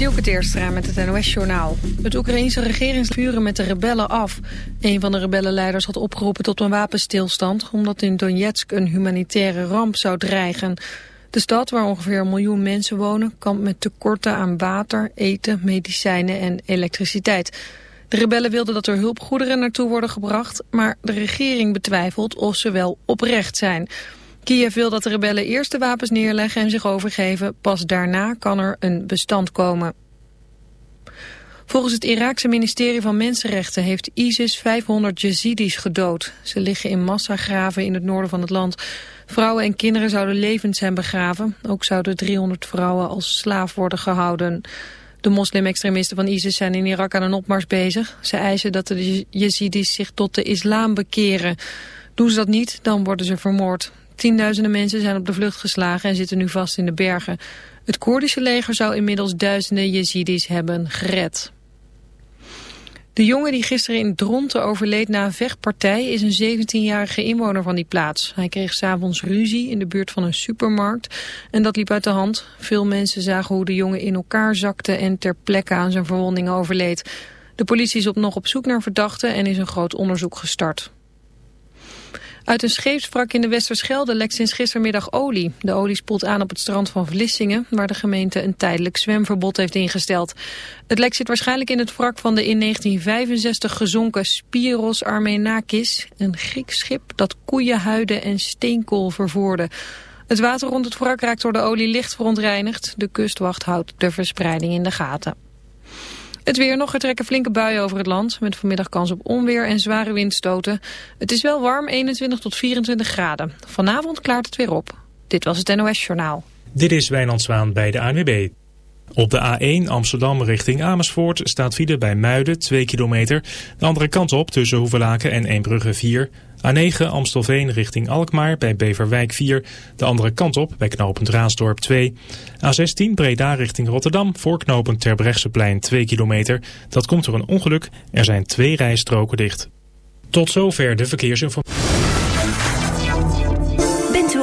Dielke Teerstra met het NOS-journaal. Het Oekraïense regering vuren met de rebellen af. Een van de rebellenleiders had opgeroepen tot een wapenstilstand... omdat in Donetsk een humanitaire ramp zou dreigen. De stad, waar ongeveer een miljoen mensen wonen... kampt met tekorten aan water, eten, medicijnen en elektriciteit. De rebellen wilden dat er hulpgoederen naartoe worden gebracht... maar de regering betwijfelt of ze wel oprecht zijn... Kiev wil dat de rebellen eerst de wapens neerleggen en zich overgeven. Pas daarna kan er een bestand komen. Volgens het Iraakse ministerie van Mensenrechten heeft ISIS 500 Yazidis gedood. Ze liggen in massagraven in het noorden van het land. Vrouwen en kinderen zouden levend zijn begraven. Ook zouden 300 vrouwen als slaaf worden gehouden. De moslim-extremisten van ISIS zijn in Irak aan een opmars bezig. Ze eisen dat de Yazidis zich tot de islam bekeren. Doen ze dat niet, dan worden ze vermoord. Tienduizenden mensen zijn op de vlucht geslagen en zitten nu vast in de bergen. Het Koerdische leger zou inmiddels duizenden Jezidis hebben gered. De jongen die gisteren in Dronten overleed na een vechtpartij is een 17-jarige inwoner van die plaats. Hij kreeg s'avonds ruzie in de buurt van een supermarkt en dat liep uit de hand. Veel mensen zagen hoe de jongen in elkaar zakte en ter plekke aan zijn verwondingen overleed. De politie is op nog op zoek naar verdachten en is een groot onderzoek gestart. Uit een scheepswrak in de Westerschelde lekt sinds gistermiddag olie. De olie spoelt aan op het strand van Vlissingen, waar de gemeente een tijdelijk zwemverbod heeft ingesteld. Het lek zit waarschijnlijk in het wrak van de in 1965 gezonken Spiros Armenakis, een Grieks schip dat koeienhuiden en steenkool vervoerde. Het water rond het wrak raakt door de olie licht verontreinigd. De kustwacht houdt de verspreiding in de gaten. Het weer nog, er trekken flinke buien over het land... met vanmiddag kans op onweer en zware windstoten. Het is wel warm, 21 tot 24 graden. Vanavond klaart het weer op. Dit was het NOS Journaal. Dit is Wijnand Zwaan bij de ANWB. Op de A1 Amsterdam richting Amersfoort staat file bij Muiden 2 kilometer. De andere kant op tussen Hoevelaken en Eembrugge 4. A9 Amstelveen richting Alkmaar bij Beverwijk 4. De andere kant op bij knooppunt Raasdorp 2. A16 Breda richting Rotterdam voor knooppunt Terbrechtseplein 2 kilometer. Dat komt door een ongeluk. Er zijn twee rijstroken dicht. Tot zover de verkeersinformatie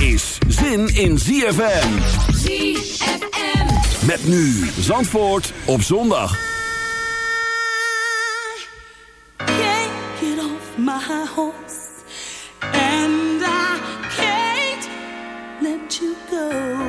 Is zin in ZFM. ZFM. Met nu Zandvoort op zondag. Can't get off my horse. And I can't let you go.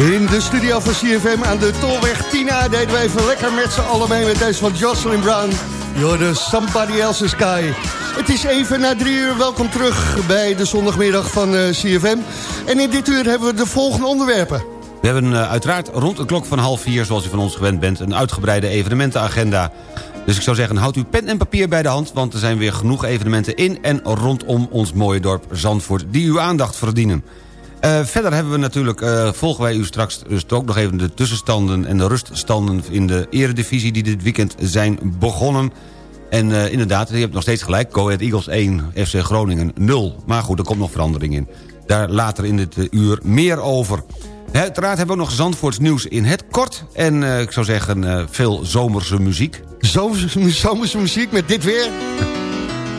In de studio van CFM aan de Tolweg Tina deden we even lekker met z'n allen mee met deze van Jocelyn Brown. You're Somebody Else's Sky. Het is even na drie uur. Welkom terug bij de zondagmiddag van eh, CFM. En in dit uur hebben we de volgende onderwerpen. We hebben uh, uiteraard rond de klok van half vier, zoals u van ons gewend bent... een uitgebreide evenementenagenda. Dus ik zou zeggen, houd uw pen en papier bij de hand... want er zijn weer genoeg evenementen in en rondom ons mooie dorp Zandvoort... die uw aandacht verdienen. Uh, verder hebben we natuurlijk, uh, volgen wij u straks dus ook nog even de tussenstanden en de ruststanden in de eredivisie die dit weekend zijn begonnen. En uh, inderdaad, je hebt nog steeds gelijk, Go Ahead Eagles 1, FC Groningen 0. Maar goed, er komt nog verandering in. Daar later in dit uur meer over. Uiteraard hebben we nog Zandvoorts nieuws in het kort. En ik zou zeggen, veel zomerse muziek. Zomerse, zomerse muziek met dit weer?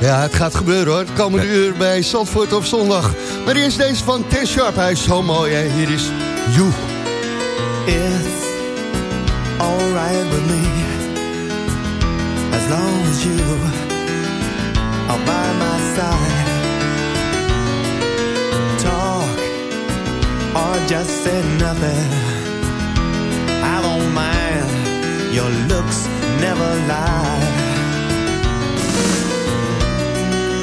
Ja, het gaat gebeuren hoor. Het komende uur bij Zandvoort op zondag. Maar eerst deze van Ten Sharp. Hij is zo mooi hè. Hier is You. It's alright with me. As long as you are by my side. Talk or just say nothing. I don't mind. Your looks never lie.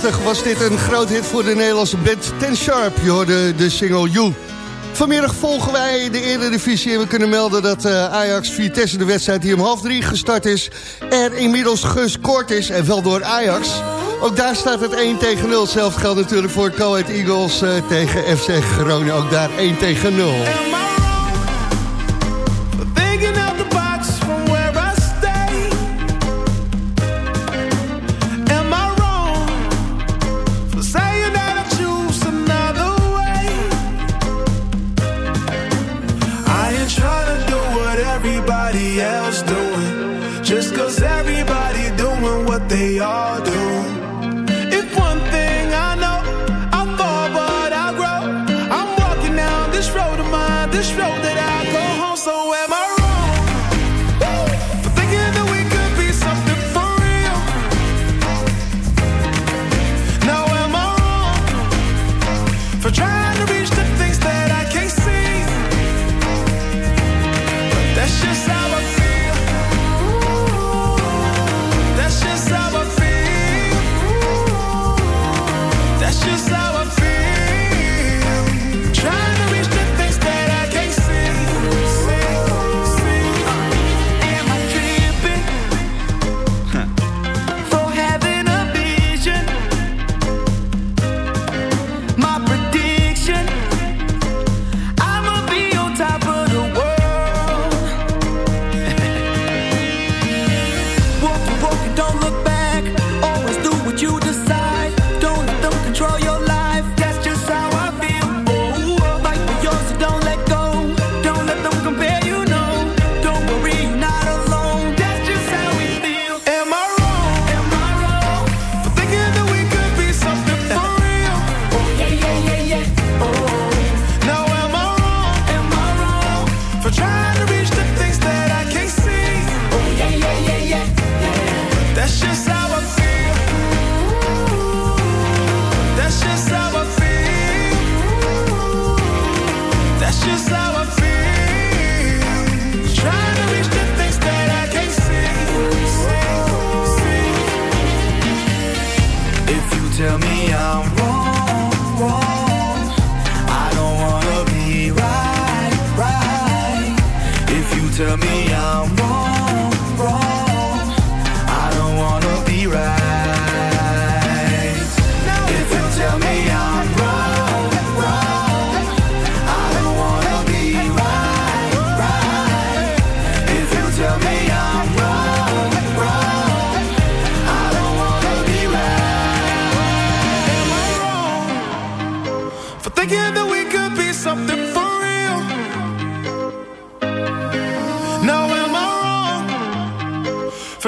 1991 was dit een groot hit voor de Nederlandse band Ten Sharp. Je hoorde de single You. Vanmiddag volgen wij de Eredivisie en we kunnen melden dat uh, Ajax Vitesse de wedstrijd die om half drie gestart is... er inmiddels gescoord is en wel door Ajax. Ook daar staat het 1 tegen 0. Hetzelfde geldt natuurlijk voor Coed Eagles uh, tegen FC Groningen. Ook daar 1 tegen 0.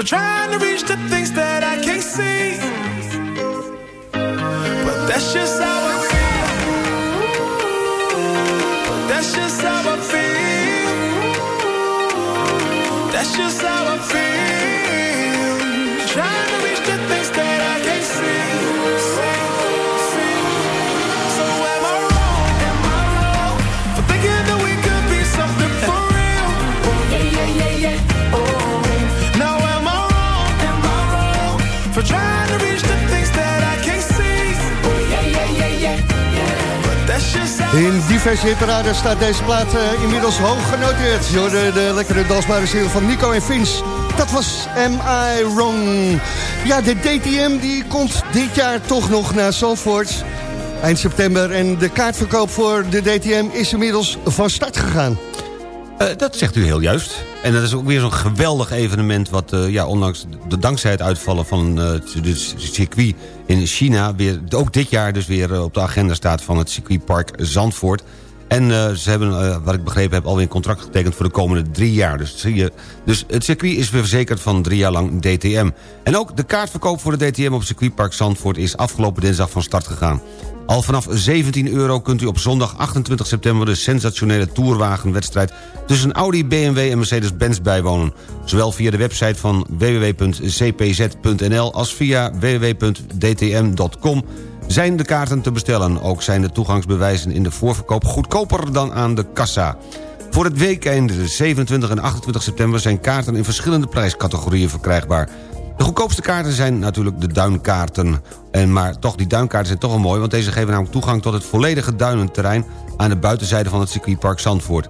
Trying to reach the things that I can't see? In diverse hitparaden staat deze plaat eh, inmiddels hoog genoteerd. Je hoorde de lekkere dansbare single van Nico en Vince. Dat was Am I Wrong? Ja, de DTM die komt dit jaar toch nog naar Zandvoort. Eind september en de kaartverkoop voor de DTM is inmiddels van start gegaan. Eh, dat zegt u heel juist. En dat is ook weer zo'n geweldig evenement... wat eh, ja, ondanks de, dankzij het uitvallen van eh, het circuit in China... Weer, ook dit jaar dus weer eh, op de agenda staat van het circuitpark Zandvoort. En ze hebben, eh, wat ik begrepen heb, alweer een contract getekend... voor de komende drie jaar. Dus, zie je, dus het circuit is weer verzekerd van drie jaar lang DTM. En ook de kaartverkoop voor de DTM op circuitpark Zandvoort... is afgelopen dinsdag van start gegaan. Al vanaf 17 euro kunt u op zondag 28 september... de sensationele tourwagenwedstrijd tussen Audi, BMW en Mercedes-Benz bijwonen. Zowel via de website van www.cpz.nl als via www.dtm.com zijn de kaarten te bestellen. Ook zijn de toegangsbewijzen in de voorverkoop goedkoper dan aan de kassa. Voor het weekend 27 en 28 september zijn kaarten in verschillende prijscategorieën verkrijgbaar. De goedkoopste kaarten zijn natuurlijk de duinkaarten. En maar toch, die duinkaarten zijn toch wel mooi... want deze geven namelijk toegang tot het volledige duinenterrein... aan de buitenzijde van het circuitpark Zandvoort.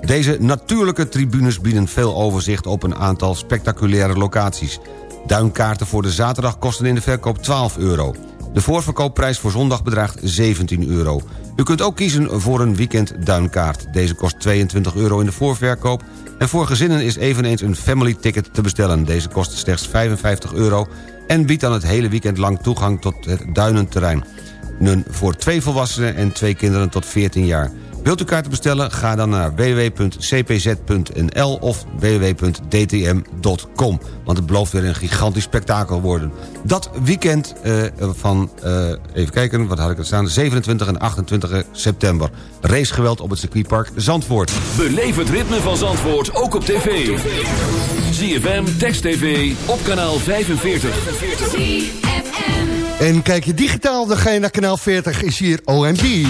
Deze natuurlijke tribunes bieden veel overzicht op een aantal spectaculaire locaties. Duinkaarten voor de zaterdag kosten in de verkoop 12 euro. De voorverkoopprijs voor zondag bedraagt 17 euro. U kunt ook kiezen voor een weekend duinkaart. Deze kost 22 euro in de voorverkoop... en voor gezinnen is eveneens een family ticket te bestellen. Deze kost slechts 55 euro en biedt dan het hele weekend lang toegang tot het duinenterrein. Voor twee volwassenen en twee kinderen tot 14 jaar. Wilt u kaarten bestellen? Ga dan naar www.cpz.nl of www.dtm.com. Want het belooft weer een gigantisch spektakel worden. Dat weekend uh, van, uh, even kijken, wat had ik er staan... 27 en 28 september. Racegeweld op het circuitpark Zandvoort. Beleef het ritme van Zandvoort, ook op tv. ZFM, Text TV, op kanaal 45. En kijk je digitaal, dan ga je naar kanaal 40, is hier OMD.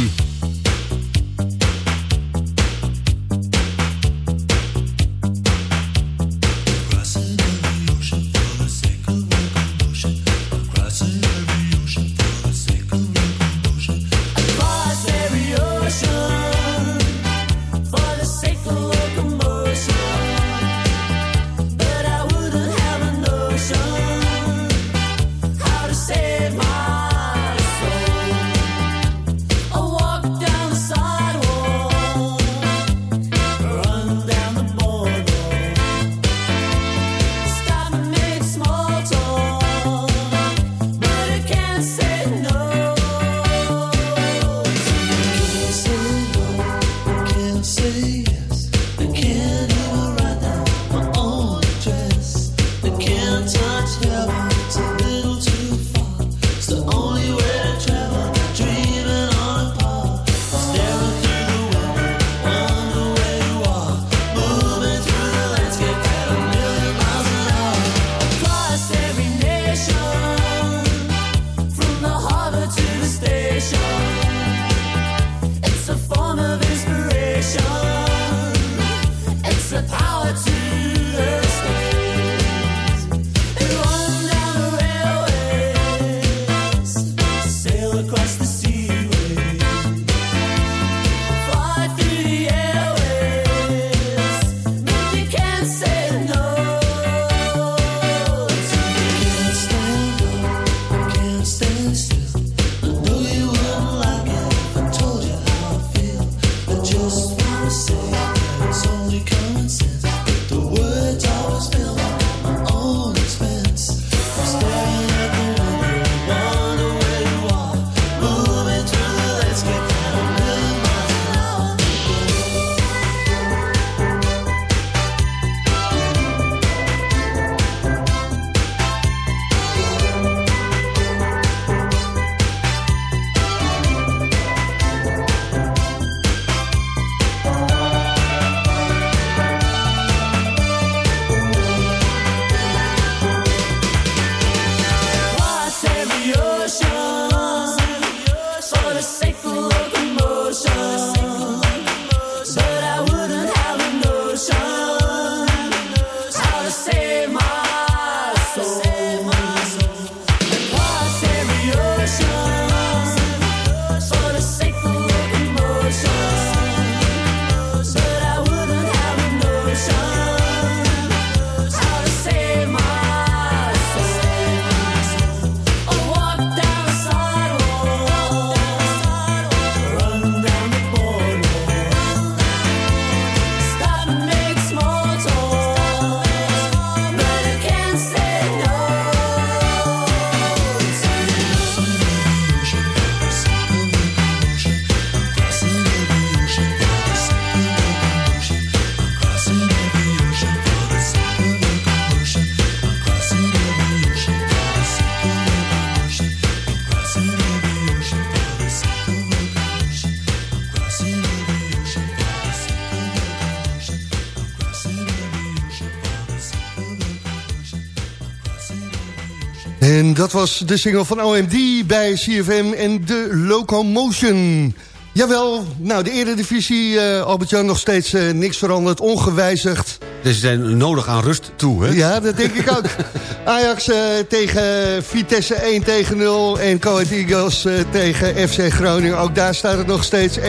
dat was de single van OMD bij CFM en de Locomotion. Jawel, nou de eredivisie, divisie Albert-Jan, nog steeds eh, niks veranderd, ongewijzigd. Dus ze zijn nodig aan rust toe, hè? Ja, dat denk ik ook. Ajax eh, tegen Vitesse 1 tegen 0 en Coët Eagles tegen FC Groningen. Ook daar staat het nog steeds 1-0.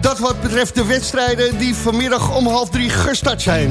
Dat wat betreft de wedstrijden die vanmiddag om half drie gestart zijn.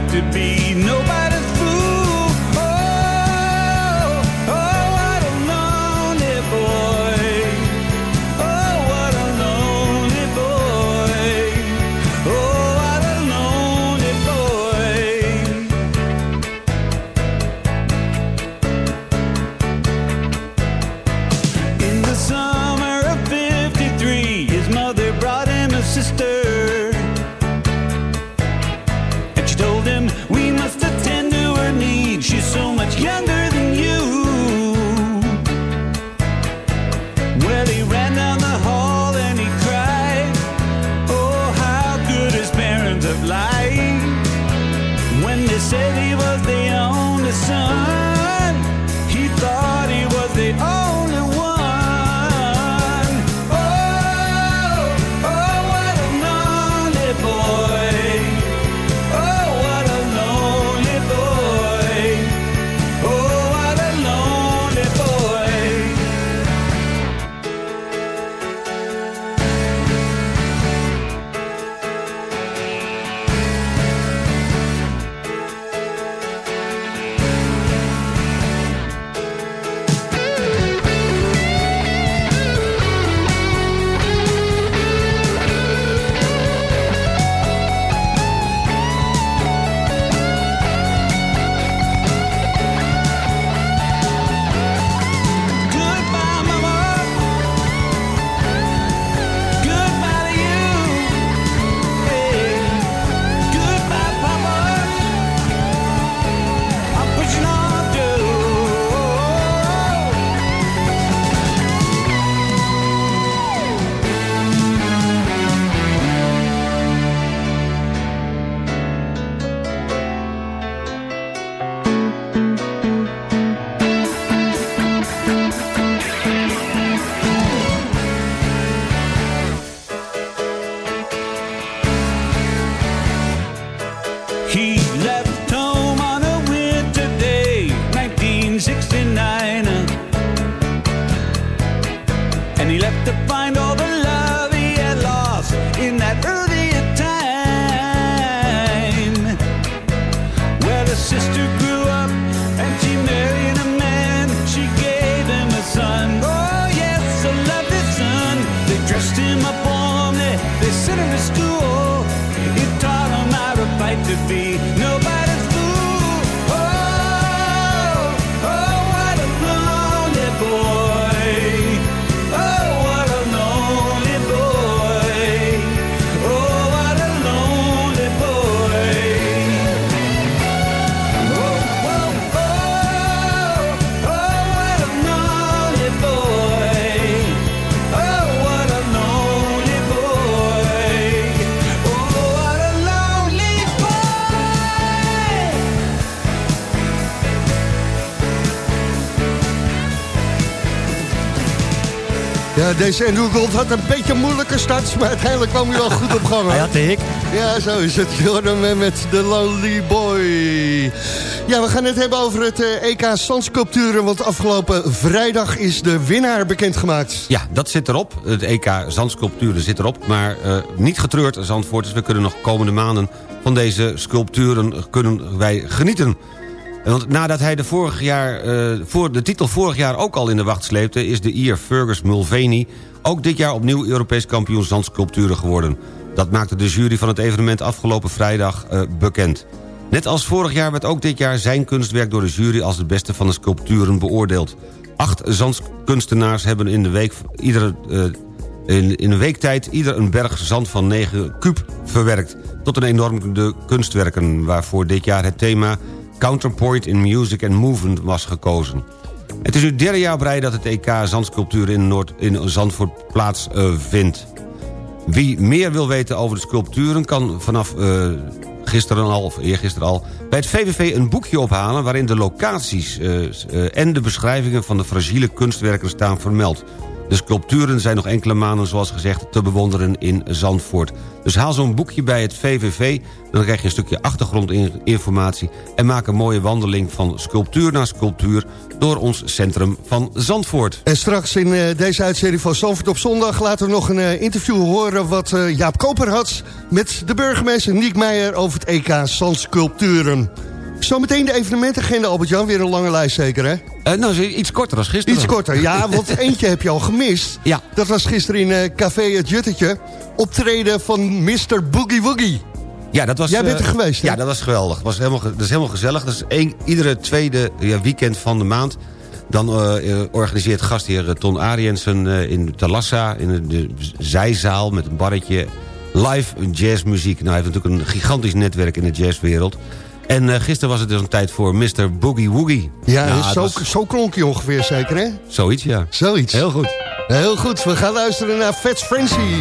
right to be deze Andrew Gold had een beetje een moeilijke start, maar uiteindelijk kwam hij wel goed op gang. Hij had de hik. Ja, zo is het. Jordan met de Lonely Boy. Ja, we gaan het hebben over het eh, EK Zandsculpturen, want afgelopen vrijdag is de winnaar bekendgemaakt. Ja, dat zit erop. Het EK Zandsculpturen zit erop. Maar eh, niet getreurd, Zandvoorters. We kunnen nog komende maanden van deze sculpturen kunnen wij genieten. Want nadat hij de, vorig jaar, eh, voor de titel vorig jaar ook al in de wacht sleepte... is de Ier Fergus Mulvaney ook dit jaar opnieuw Europees kampioen zandsculpturen geworden. Dat maakte de jury van het evenement afgelopen vrijdag eh, bekend. Net als vorig jaar werd ook dit jaar zijn kunstwerk door de jury... als het beste van de sculpturen beoordeeld. Acht zandkunstenaars hebben in de week iedere... eh, in, een week tijd ieder een berg zand van 9 kuub verwerkt... tot een enorm de kunstwerken... waarvoor dit jaar het thema Counterpoint in Music and Movement was gekozen. Het is nu derde jaar rij dat het EK Zandsculptuur in, Noord, in Zandvoort plaatsvindt. Wie meer wil weten over de sculpturen kan vanaf eh, gisteren al, of eergisteren al... bij het VVV een boekje ophalen waarin de locaties eh, eh, en de beschrijvingen van de fragiele kunstwerken staan vermeld. De sculpturen zijn nog enkele maanden, zoals gezegd, te bewonderen in Zandvoort. Dus haal zo'n boekje bij het VVV, dan krijg je een stukje achtergrondinformatie... en maak een mooie wandeling van sculptuur naar sculptuur... door ons centrum van Zandvoort. En straks in eh, deze uitzending van Zandvoort op zondag... laten we nog een eh, interview horen wat eh, Jaap Koper had... met de burgemeester Niek Meijer over het EK Zandsculpturen. Zometeen de evenementagenda, Albert-Jan. Weer een lange lijst zeker, hè? Eh, nou, iets korter dan gisteren. Iets korter, ja, want eentje heb je al gemist. Ja. Dat was gisteren in eh, Café Het Juttetje. Optreden van Mr. Boogie Woogie. Ja, dat was, Jij bent eh, er geweest, hè? Ja, dat was geweldig. Dat, was helemaal, dat is helemaal gezellig. Dat is één, iedere tweede ja, weekend van de maand. Dan organiseert gastheer Ton Ariensen in Talassa... in de, de zijzaal met een barretje live jazzmuziek. Nou, hij heeft natuurlijk een gigantisch netwerk in de jazzwereld. En eh, gisteren was het dus een tijd voor Mr. Boogie Woogie. Ja, Nou, zo, was zo klonk je ongeveer zeker, hè? Zoiets, ja. Zoiets. Heel goed. Heel goed, we gaan luisteren naar Fats Frenzy.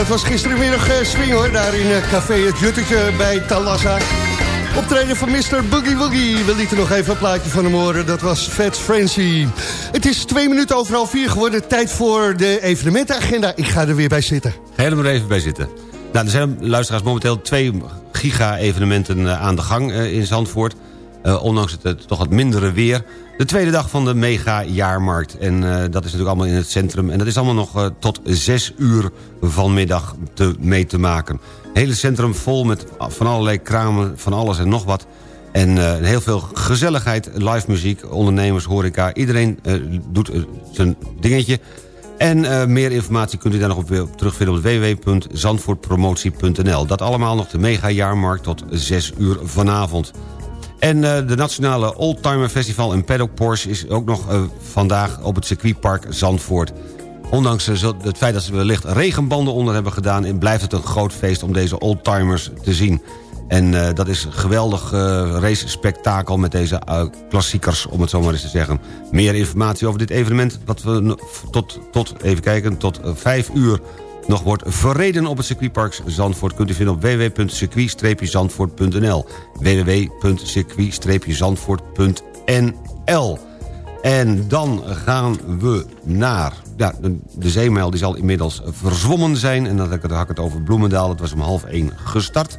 Dat was gisterenmiddag eh, swing hoor, daar in eh, Café Het Juttetje bij Talassa. Optreden van Mr. Boogie Woogie. We lieten nog even een plaatje van hem horen. Dat was Fats Frenzy. Het is twee minuten over half vier geworden. Tijd voor de evenementenagenda. Ik ga er weer bij zitten. Maar even bij zitten. Nou, er zijn luisteraars momenteel twee giga-evenementen eh, aan de gang in Zandvoort. Eh, ondanks het, toch wat mindere weer. De tweede dag van de mega-jaarmarkt. En eh, dat is natuurlijk allemaal in het centrum. En dat is allemaal nog eh, tot zes uur vanmiddag te, mee te maken. Hele centrum vol met van allerlei kramen, van alles en nog wat. En heel veel gezelligheid, live muziek, ondernemers, horeca. Iedereen doet zijn dingetje. En meer informatie kunt u daar nog op, terugvinden op www.zandvoortpromotie.nl. Dat allemaal nog de mega-jaarmarkt tot 6 uur vanavond. En eh, de Nationale Oldtimer Festival in Paddock Porsche... is ook nog eh, vandaag op het circuitpark Zandvoort. Ondanks eh, het feit dat ze wellicht regenbanden onder hebben gedaan... blijft het een groot feest om deze oldtimers te zien. En dat is een geweldig race-spektakel met deze klassiekers, om het zo maar eens te zeggen. Meer informatie over dit evenement, wat we tot, tot even kijken, tot eh, vijf uur nog wordt verreden op het circuitpark Zandvoort... kunt u vinden op www.circuit-zandvoort.nl www.circuit-zandvoort.nl En dan gaan we naar... Ja, de, zeemijl die zal inmiddels verzwommen zijn... en dan had ik het- het over Bloemendaal, dat was om half één gestart...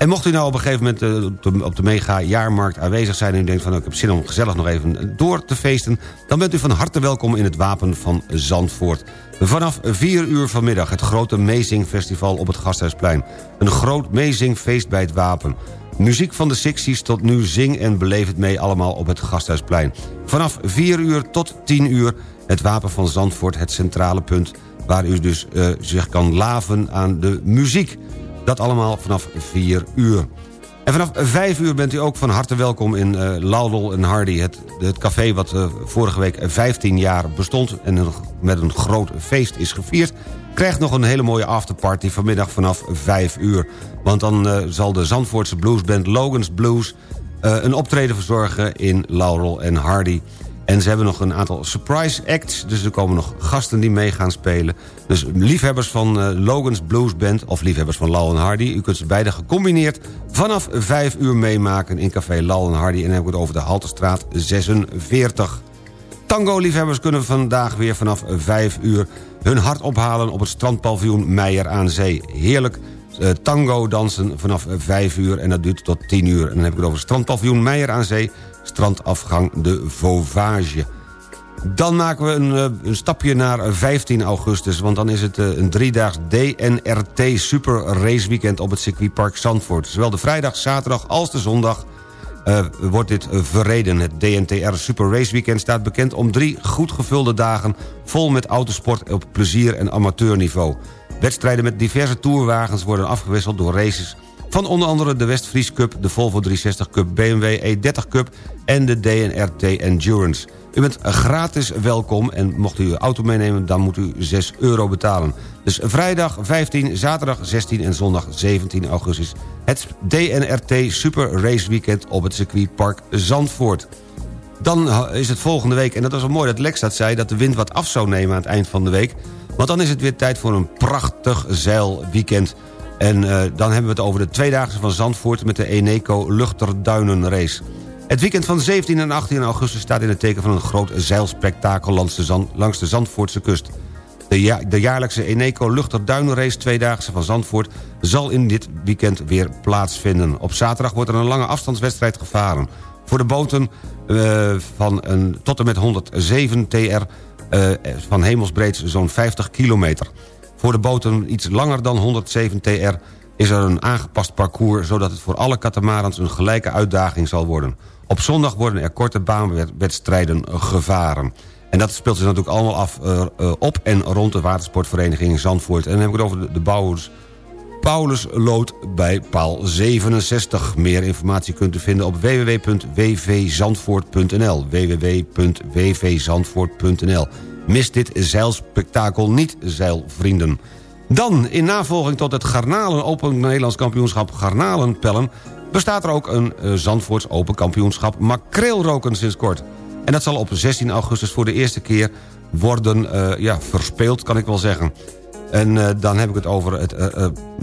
En mocht u nou op een gegeven moment eh, op de, mega-jaarmarkt aanwezig zijn... en u denkt van nou, ik heb zin om gezellig nog even door te feesten... dan bent u van harte welkom in het Wapen van Zandvoort. Vanaf 4 uur vanmiddag het grote Meezing Festival op het Gasthuisplein. Een groot Meezingfeest bij het Wapen. Muziek van de Sixies tot nu zing en beleef het mee allemaal op het Gasthuisplein. Vanaf 4 uur tot 10 uur het Wapen van Zandvoort, het centrale punt... waar u dus eh, zich kan laven aan de muziek. Dat allemaal vanaf 4 uur. En vanaf 5 uur bent u ook van harte welkom in eh Laudel en Hardy. Het, het café wat eh, vorige week 15 jaar bestond... en met een groot feest is gevierd... krijgt nog een hele mooie afterparty vanmiddag vanaf 5 uur. Want dan eh, zal de Zandvoortse bluesband Logan's Blues... een optreden verzorgen in Laurel en Hardy... En ze hebben nog een aantal surprise acts. Dus er komen nog gasten die mee gaan spelen. Dus liefhebbers van eh, Logan's Blues Band... of liefhebbers van Lal Hardy... u kunt ze beide gecombineerd vanaf 5 uur meemaken... in café Lal Hardy. En dan heb ik het over de Halterstraat 46. Tango-liefhebbers kunnen vandaag weer vanaf 5 uur... hun hart ophalen op het strandpaviljoen Meijer aan Zee. Heerlijk eh, tango dansen vanaf 5 uur en dat duurt tot 10 uur. En dan heb ik het over het strandpaviljoen Meijer aan Zee... strandafgang de Vauvage. Dan maken we een, eh, stapje naar 15 augustus... want dan is het eh, een driedaags DNRT Super Race Weekend... op het circuitpark Zandvoort. Zowel de vrijdag, zaterdag als de zondag eh, wordt dit eh, verreden. Het DNTR Super Race Weekend staat bekend om drie goed gevulde dagen... vol met autosport op plezier- en amateurniveau. Wedstrijden met diverse tourwagens worden afgewisseld door races... van onder andere de West-Fries Cup, de Volvo 360 Cup... BMW E30 Cup en de DNRT Endurance. U bent gratis welkom en mocht u uw auto meenemen... dan moet u 6 euro betalen. Dus vrijdag 15, zaterdag 16 en zondag 17 augustus... het DNRT Super Race Weekend op het circuitpark Zandvoort. Dan is het volgende week, en dat was wel mooi dat Lex dat zei... dat de wind wat af zou nemen aan het eind van de week. Want dan is het weer tijd voor een prachtig zeilweekend. En eh, dan hebben we het over de tweedaagse van Zandvoort... met de Eneco Luchterduinenrace. Het weekend van 17 en 18 augustus staat in het teken van een groot zeilspektakel... langs de, Zand, langs de Zandvoortse kust. De, ja- de jaarlijkse Eneco Luchterduinenrace tweedaagse van Zandvoort... zal in dit weekend weer plaatsvinden. Op zaterdag wordt er een lange afstandswedstrijd gevaren. Voor de boten eh, van een, tot en met 107 TR eh, van hemelsbreed zo'n 50 kilometer. Voor de boten iets langer dan 107 TR is er een aangepast parcours... zodat het voor alle katamarans een gelijke uitdaging zal worden. Op zondag worden er korte baanwedstrijden gevaren. En dat speelt zich natuurlijk allemaal af eh, eh, op en rond de watersportvereniging in Zandvoort. En dan heb ik het over de bouwers Paulus Lood bij paal 67. Meer informatie kunt u vinden op www.wvzandvoort.nl www.wvzandvoort.nl Mis dit zeilspektakel niet, zeilvrienden. Dan, in navolging tot het Garnalen Open Nederlands kampioenschap Garnalenpellen... bestaat er ook een uh, Zandvoorts Open kampioenschap makreelroken sinds kort. En dat zal op 16 augustus voor de eerste keer worden uh, ja, verspeeld, kan ik wel zeggen. En uh, dan heb ik het over het,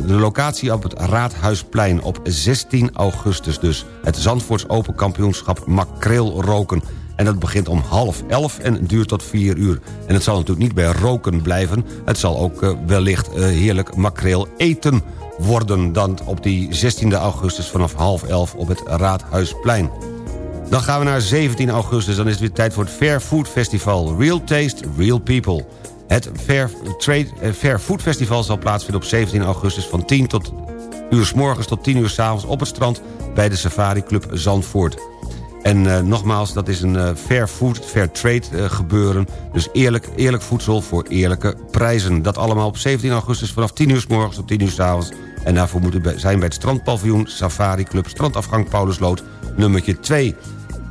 de locatie op het Raadhuisplein op 16 augustus dus. Het Zandvoorts Open Kampioenschap Makreel Roken. En dat begint om half elf en duurt tot vier uur. En het zal natuurlijk niet bij roken blijven. Het zal ook wellicht heerlijk makreel eten worden... dan op die 16 augustus vanaf half elf op het Raadhuisplein. Dan gaan we naar 17 augustus. Dan is het weer tijd voor het Fair Food Festival. Real Taste, Real People. Het Fair, Trade, Fair Food Festival zal plaatsvinden op 17 augustus van 10 tot uur s morgens tot 10 uur s avonds op het strand... bij de Safari Club Zandvoort. En eh, nogmaals, dat is een uh, fair food, fair trade uh, gebeuren. Dus eerlijk, eerlijk voedsel voor eerlijke prijzen. Dat allemaal op 17 augustus vanaf 10 uur s morgens tot 10 uur s avonds. En daarvoor moet u zijn bij het strandpaviljoen Safari Club... strandafgang Paulusloot nummertje 2.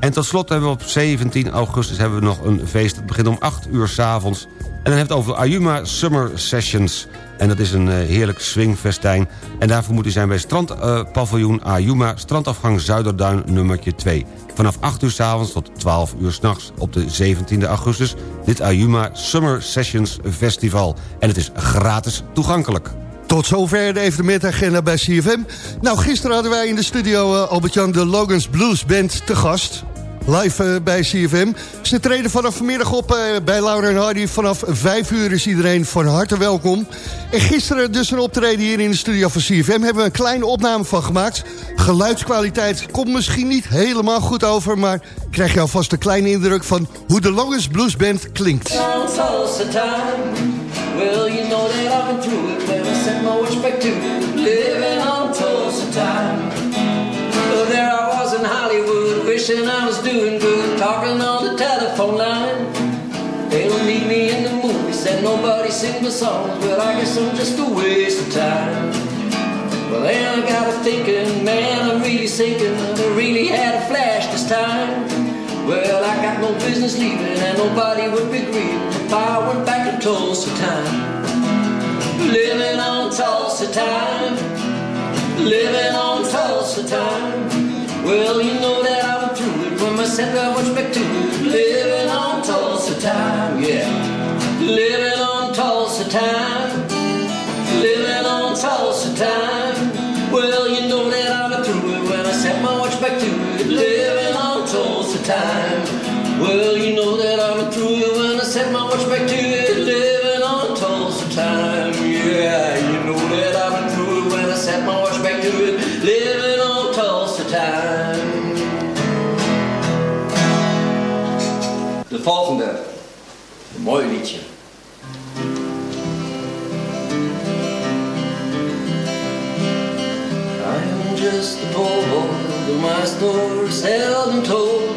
En tot slot hebben we op 17 augustus hebben we nog een feest. Het begint om 8 uur s avonds. En dan heeft het over Ayuma Summer Sessions. En dat is een uh, heerlijk swingfestijn. En daarvoor moet u zijn bij strandpaviljoen uh, Ayuma... strandafgang Zuiderduin nummertje 2. Vanaf 8 uur s avonds tot 12 uur s'nachts op de 17e augustus... dit Ayuma Summer Sessions Festival. En het is gratis toegankelijk. Tot zover de evenementagenda bij CFM. Nou, gisteren hadden wij in de studio uh, Albert-Jan de Logans Blues Band te gast. Live uh, bij CFM. Ze treden vanaf vanmiddag op uh, bij Laura en Hardy. Vanaf 5 uur is iedereen van harte welkom. En gisteren dus een optreden hier in de studio van CFM. Hebben we een kleine opname van gemaakt. Geluidskwaliteit komt misschien niet helemaal goed over... maar krijg je alvast een kleine indruk van hoe de Logans Blues Band klinkt. Living on time. Hollywood, wishing I was doing good, talking on the telephone line. They don't need me in the movies, and nobody sing the songs. Well, I guess I'm just a waste of time. Well, then I got to thinking, man, I'm really sinking. I really had a flash this time. Well, I got no business leaving, and nobody would be grieving if I went back to Tulsa time. Living on Tulsa time. Living on Tulsa time. Well, you know that I went through it when I was back to it. Living on Tulsa time, yeah. Living on Tulsa time. Living on Tulsa time. Well, you know that I went through it when I set my watch back to it. Living on Tulsa time. Well, you know that I went through it when I set my watch back to it. Living on Tulsa time. Yeah, you know that I went through it when I set my watch back to it. Living volgende. Een mooi liedje. I'm just a poor boy, my story seldom told.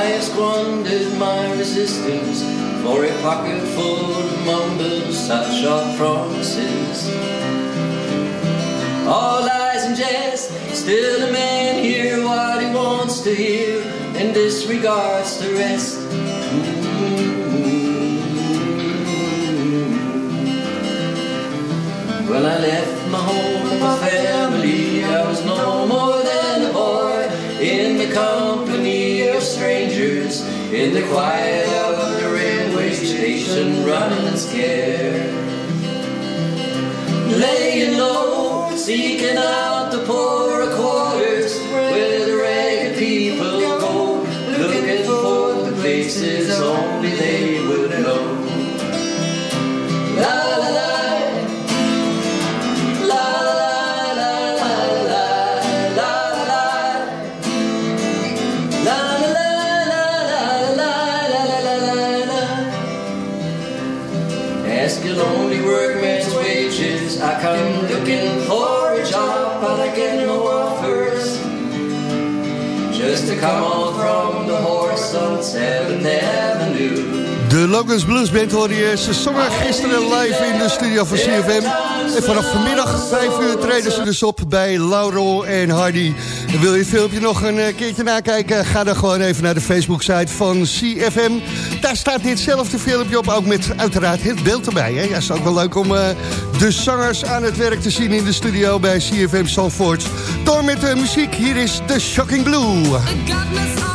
I have squandered my resistance for a pocket full of mumbles, such are promises. All lies and jest, still a man hear what he wants to hear and disregards the rest. When I left my home and my family, I was no more than a boy in the company of strangers, in the quiet of the railway station, running and scared. Laying low, seeking out the poorer come on from the horse on 7th Avenue. De Logans Blues Band hoorde je. Ze zongen gisteren live in de studio van CFM. En vanaf vanmiddag 5 uur treden ze dus op bij Laurel en Hardy. Wil je het filmpje nog een eh, keertje nakijken? Ga dan gewoon even naar de Facebook-site van CFM. Daar staat ditzelfde filmpje op, ook met uiteraard het beeld erbij. Hè? Ja, is ook wel leuk om uh, de zangers aan het werk te zien in de studio bij CFM Zandvoort. Door met de muziek, hier is The Shocking Blue.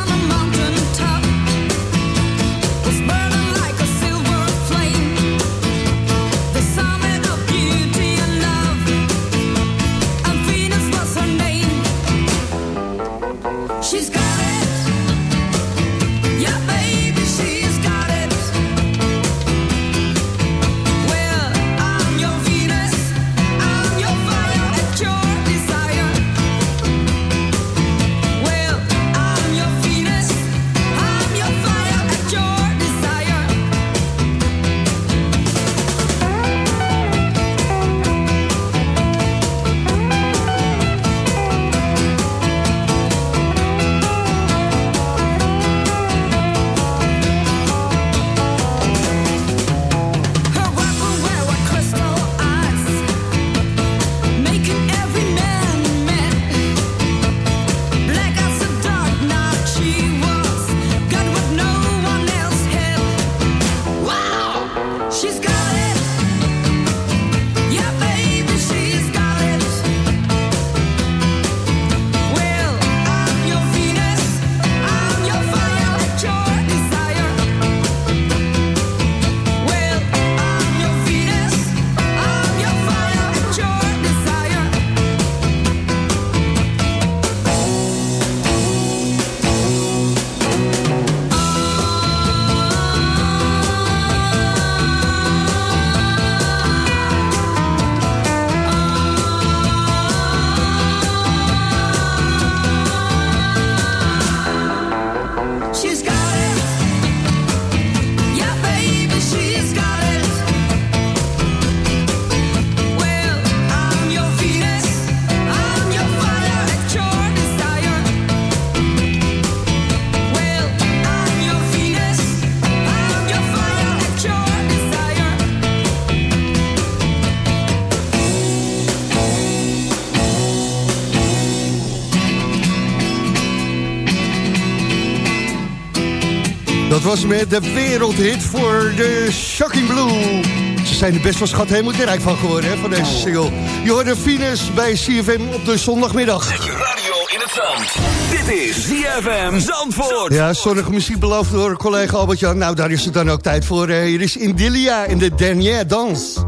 Was met de wereldhit voor de Shocking Blue. Ze zijn er best wel schat helemaal rijk van geworden, hè, van deze single. Je hoorde Venus bij CFM op de zondagmiddag. Zet je radio in het zand. Dit is ZFM Zandvoort. Ja, zonnige muziek beloofd door collega Albert-Jan. Nou, daar is het dan ook tijd voor. Eh, Hier is Indilia in de dernière danse.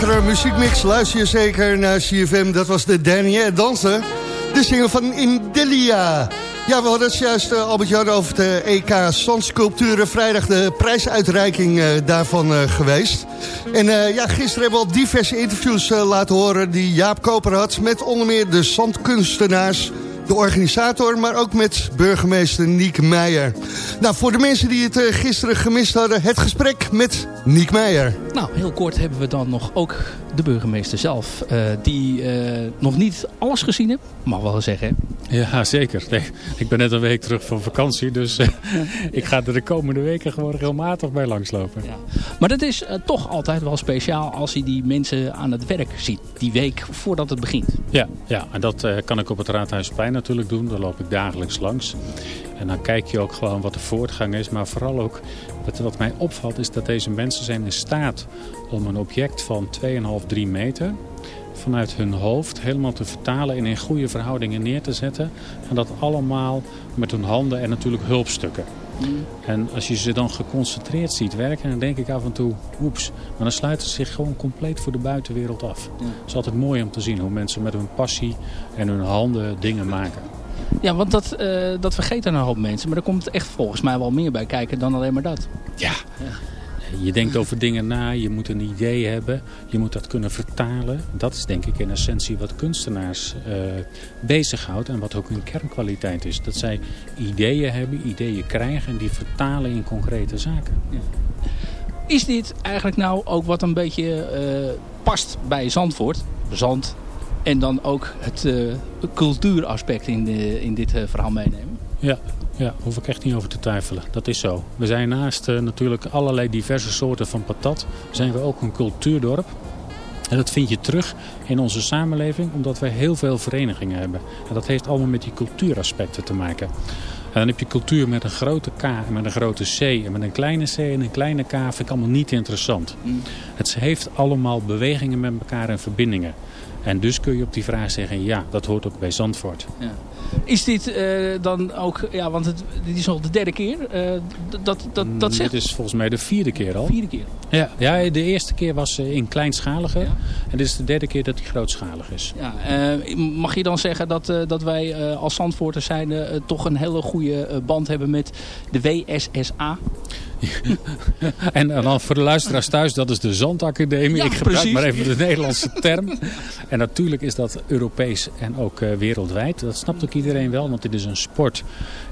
Lekkere muziekmix luister je zeker naar CFM. Dat was de dernière dansen. De single van Indilia. Ja, we hadden het juist, eh, Albert-Jan, over de EK Zandsculpturen. Vrijdag de prijsuitreiking eh, daarvan eh, geweest. En eh, ja, gisteren hebben we al diverse interviews eh, laten horen... die Jaap Koper had met onder meer de zandkunstenaars... de organisator, maar ook met burgemeester Niek Meijer. Nou, voor de mensen die het eh, gisteren gemist hadden... het gesprek met Niek Meijer. Nou, heel kort hebben we dan nog ook de burgemeester zelf. eh, die eh, nog niet alles gezien heeft, mag wel zeggen. hè? Ja, zeker. Nee, ik ben net een week terug van vakantie, dus eh, ik ga er de komende weken gewoon regelmatig bij langslopen. Maar dat is toch altijd wel speciaal als je die mensen aan het werk ziet. Die week voordat het begint. Ja, ja en dat kan ik op het Raadhuisplein natuurlijk doen. Daar loop ik dagelijks langs. En dan kijk je ook gewoon wat de voortgang is. Maar vooral ook, wat, wat mij opvalt, is dat deze mensen zijn in staat om een object van 2,5, 3 meter vanuit hun hoofd helemaal te vertalen en in goede verhoudingen neer te zetten. En dat allemaal met hun handen en natuurlijk hulpstukken. En als je ze dan geconcentreerd ziet werken, dan denk ik af en toe, oeps. Maar dan sluiten ze zich gewoon compleet voor de buitenwereld af. Het is altijd mooi om te zien hoe mensen met hun passie en hun handen dingen maken. Ja, want dat, eh, dat vergeten een hoop mensen. Maar er komt echt volgens mij wel meer bij kijken dan alleen maar dat. Ja. je denkt over dingen na, je moet een idee hebben, je moet dat kunnen vertalen. Dat is denk ik in essentie wat kunstenaars eh bezighoudt en wat ook hun kernkwaliteit is. Dat zij ideeën hebben, ideeën krijgen en die vertalen in concrete zaken. Is dit eigenlijk nou ook wat een beetje eh, past bij Zandvoort? Zand. En dan ook het eh, cultuuraspect in, de, in dit eh, verhaal meenemen? Ja, ja, hoef ik echt niet over te twijfelen. Dat is zo. We zijn naast eh, natuurlijk allerlei diverse soorten van patat, zijn we ook een cultuurdorp. En dat vind je terug in onze samenleving, omdat wij heel veel verenigingen hebben. En dat heeft allemaal met die cultuuraspecten te maken. En dan heb je cultuur met een grote K en met een grote C en met een kleine C en een kleine K vind ik allemaal niet interessant. Het heeft allemaal bewegingen met elkaar en verbindingen. En dus kun je op die vraag zeggen, ja, dat hoort ook bij Zandvoort. Ja. Is dit eh, dan ook, ja, want het, dit is al de derde keer eh, dat, dat, dat zegt? Dit is volgens mij de vierde keer al. Vierde keer. Ja, ja de eerste keer was eh, in kleinschalige. En dit is de derde keer dat hij grootschalig is. Ja, mag je dan zeggen dat, dat wij als Zandvoorters zijn toch een hele goede band hebben met de WSSA? En dan voor de luisteraars thuis, dat is de Zandacademie. Ja, ik gebruik precies. maar even de Nederlandse term. En natuurlijk is dat Europees en ook eh, wereldwijd. Dat snapt ook iedereen wel, want dit is een sport.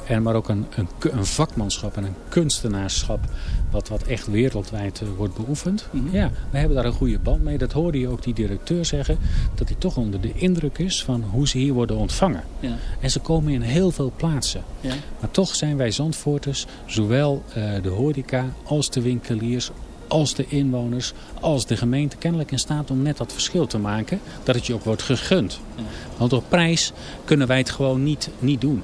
En maar ook een, een, vakmanschap en een kunstenaarschap. Wat, wat echt wereldwijd eh, wordt beoefend. Mhm. Ja, we hebben daar een goede band mee. Dat hoorde je ook die directeur zeggen. Dat hij toch onder de indruk is van hoe ze hier worden ontvangen. Ja. En ze komen in heel veel plaatsen. Ja. Maar toch zijn wij Zandvoorters, zowel eh, de horeca als de winkeliers, als de inwoners, als de gemeente kennelijk in staat om net dat verschil te maken. Dat het je ook wordt gegund. Want op prijs kunnen wij het gewoon niet, niet doen.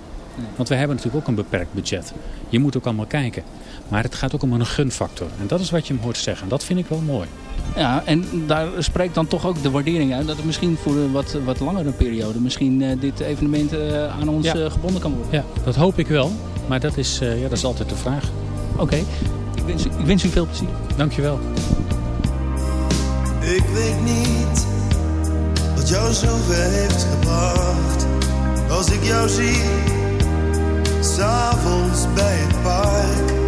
Want we hebben natuurlijk ook een beperkt budget. Je moet ook allemaal kijken. Maar het gaat ook om een gunfactor. En dat is wat je hem hoort zeggen. En dat vind ik wel mooi. Ja, en daar spreekt dan toch ook de waardering uit dat het misschien voor een wat, wat langere periode misschien eh, dit evenement eh, aan ons Ja. eh, gebonden kan worden. Ja, dat hoop ik wel. Maar dat is, eh, ja, dat is altijd de vraag. Oké, ik, wens, u- ik wens u veel plezier. Dankjewel. Ik weet niet wat jou zover heeft gebracht. Als ik jou zie, s'avonds bij het park.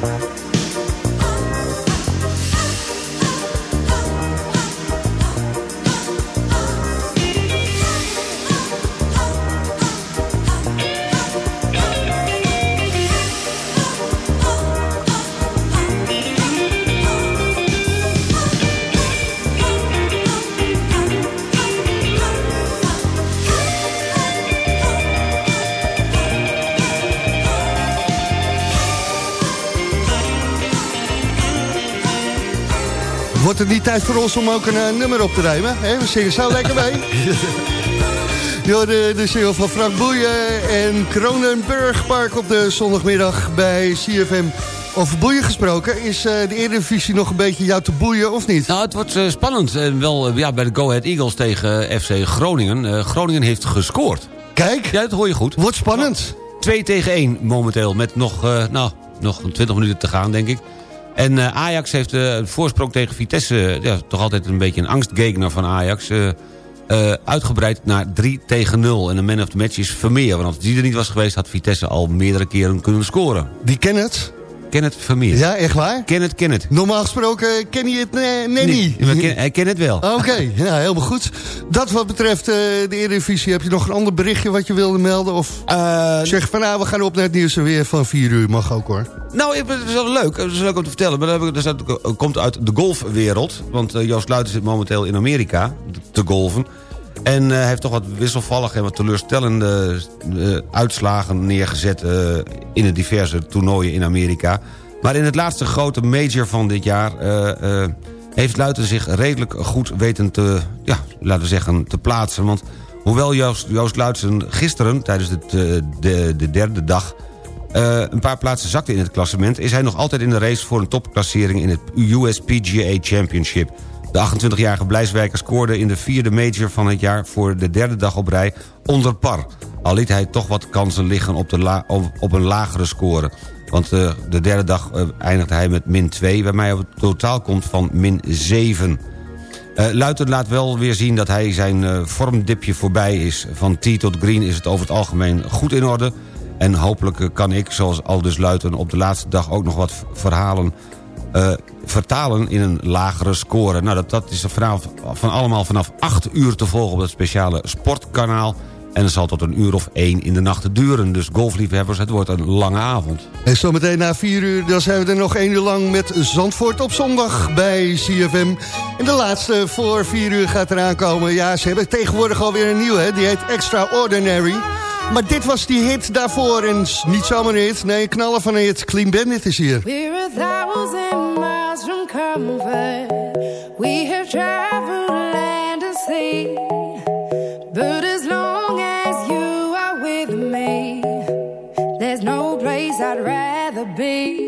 Bye. Wordt het niet tijd voor ons om ook een eh, nummer op te ruimen? Hè? We zingen zo lekker mee. Ja, de, de single van Frank Boeien en Kronenburg Park op de zondagmiddag bij CFM. Over boeien gesproken, is eh, de Eredivisie nog een beetje jou te boeien of niet? Nou, het wordt eh, spannend. En wel ja, bij de Go Ahead Eagles tegen FC Groningen. Groningen heeft gescoord. Kijk. Ja, dat hoor je goed. Wordt spannend. 2 tegen 1 momenteel. Met nog, nou, nog 20 minuten te gaan, denk ik. En eh, Ajax heeft eh, een voorsprong tegen Vitesse. Ja, toch altijd een beetje een angstgegner van Ajax. eh, eh, uitgebreid naar 3 tegen 0. En de man of the match is Vermeer. Want als die er niet was geweest, had Vitesse al meerdere keren kunnen scoren. Wie ken het? Ken het Vermeer. Ja, echt waar? Ken het, ken het. Normaal gesproken ken je het nee, nee hij kent het wel. Oké, ja, helemaal goed. Dat wat betreft eh, de Eredivisie, heb je nog een ander berichtje wat je wilde melden? Of zeg van nou, we gaan op naar het nieuws weer van 4 uur, mag ook hoor. Nou, het is wel leuk. Het is leuk om te vertellen. Maar dat heb ik- dat komt uit de golfwereld. Want eh, Joost Luiten zit momenteel in Amerika te golven. En eh, heeft toch wat wisselvallig en wat teleurstellende eh, uitslagen neergezet... eh, in de diverse toernooien in Amerika. Maar in het laatste grote major van dit jaar... heeft Luiten zich redelijk goed weten te, ja, laten we zeggen, te plaatsen. Want hoewel Joost, Joost Luiten gisteren, tijdens het, de, de derde dag... een paar plaatsen zakte in het klassement... is hij nog altijd in de race voor een topklassering in het USPGA Championship. De 28-jarige Blijswijker scoorde in de vierde major van het jaar... voor de derde dag op rij onder par. Al liet hij toch wat kansen liggen op, de op, een lagere score. Want eh, de derde dag eh, eindigde hij met min 2... waarmee hij op het totaal komt van min 7. Eh Luiten laat wel weer zien dat hij zijn vormdipje voorbij is. Van tee tot green is het over het algemeen goed in orde. En hopelijk kan ik, zoals Aldus Luiten, op de laatste dag ook nog wat verhalen eh, vertalen in een lagere score. Nou, dat, dat is vanaf, van allemaal vanaf 8 uur te volgen op het speciale sportkanaal. En het zal tot een uur of één in de nacht duren. Dus golfliefhebbers, het wordt een lange avond. En zometeen na 4 uur, dan zijn we er nog één uur lang met Zandvoort op zondag bij CFM. En de laatste voor 4 uur gaat eraan komen. Ja, ze hebben tegenwoordig alweer een nieuwe, hè? die heet Extraordinary. Maar dit was die hit daarvoor en niet zomaar een hit, nee, een knaller van een hit. Clean Bandit is hier. We're a thousand miles from comfort. We have traveled land and sea. But as long as you are with me, there's no place I'd rather be.